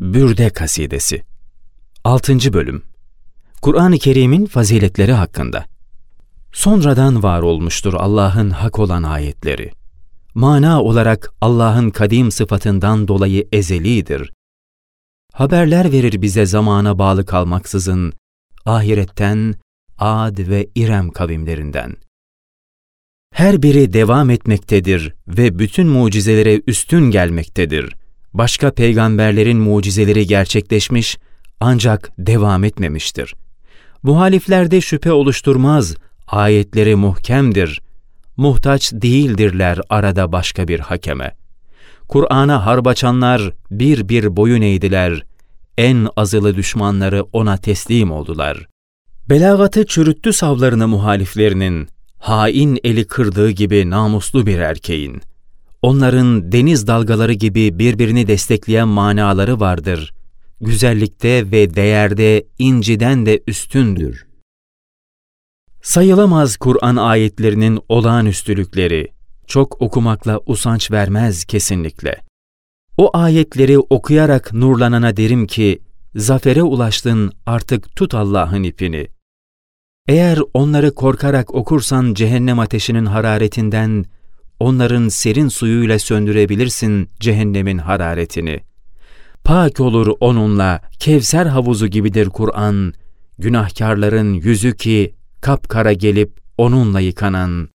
Bürde Kasidesi 6. Bölüm Kur'an-ı Kerim'in faziletleri hakkında Sonradan var olmuştur Allah'ın hak olan ayetleri. Mana olarak Allah'ın kadim sıfatından dolayı ezelidir. Haberler verir bize zamana bağlı kalmaksızın, ahiretten, Ad ve İrem kavimlerinden. Her biri devam etmektedir ve bütün mucizelere üstün gelmektedir. Başka peygamberlerin mucizeleri gerçekleşmiş ancak devam etmemiştir. Muhaliflerde şüphe oluşturmaz, ayetleri muhkemdir. Muhtaç değildirler arada başka bir hakeme. Kur'an'a harp açanlar bir bir boyun eğdiler, en azılı düşmanları ona teslim oldular. Belagatı çürüttü savlarını muhaliflerinin, hain eli kırdığı gibi namuslu bir erkeğin. Onların deniz dalgaları gibi birbirini destekleyen manaları vardır. Güzellikte ve değerde inciden de üstündür. Sayılamaz Kur'an ayetlerinin olağanüstülükleri, çok okumakla usanç vermez kesinlikle. O ayetleri okuyarak nurlanana derim ki, zafere ulaştın artık tut Allah'ın ipini. Eğer onları korkarak okursan cehennem ateşinin hararetinden, onların serin suyuyla söndürebilirsin cehennemin hararetini. Pak olur onunla, Kevser havuzu gibidir Kur'an, günahkarların yüzü ki kapkara gelip onunla yıkanan.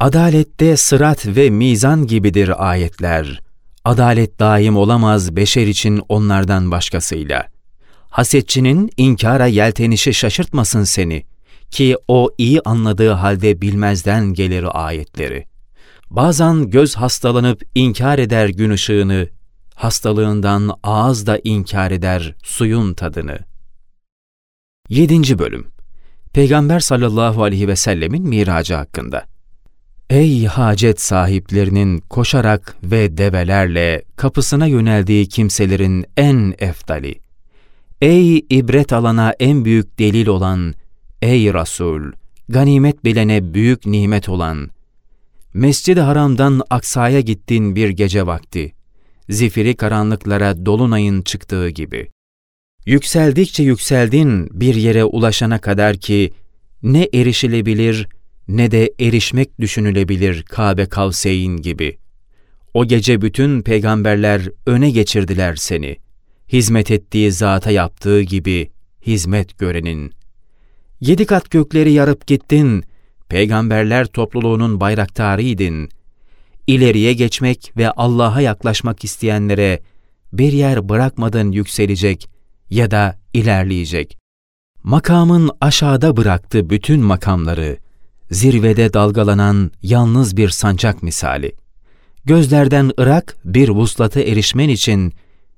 Adalette sırat ve mizan gibidir ayetler. Adalet daim olamaz beşer için onlardan başkasıyla. Hasetçinin inkara yeltenişi şaşırtmasın seni ki o iyi anladığı halde bilmezden gelir ayetleri. Bazen göz hastalanıp inkar eder gün ışığını, hastalığından ağız da inkar eder suyun tadını. 7. Bölüm Peygamber sallallahu aleyhi ve sellemin miracı hakkında. Ey hacet sahiplerinin koşarak ve develerle kapısına yöneldiği kimselerin en eftali. Ey ibret alana en büyük delil olan, ey Resul, ganimet bilene büyük nimet olan, Mescid-i Haram'dan Aksa'ya gittin bir gece vakti, zifiri karanlıklara dolunayın çıktığı gibi. Yükseldikçe yükseldin bir yere ulaşana kadar ki, ne erişilebilir ne de erişmek düşünülebilir Kabe Kavseyn gibi. O gece bütün peygamberler öne geçirdiler seni. Hizmet ettiği zata yaptığı gibi hizmet görenin. Yedi kat gökleri yarıp gittin, peygamberler topluluğunun bayraktarıydın. İleriye geçmek ve Allah'a yaklaşmak isteyenlere bir yer bırakmadın yükselecek ya da ilerleyecek. Makamın aşağıda bıraktı bütün makamları, zirvede dalgalanan yalnız bir sancak misali. Gözlerden ırak bir vuslata erişmen için,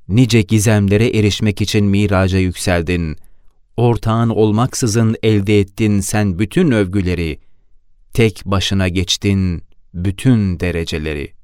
nice gizemlere erişmek için miraca yükseldin. Ortağın olmaksızın elde ettin sen bütün övgüleri, tek başına geçtin bütün dereceleri.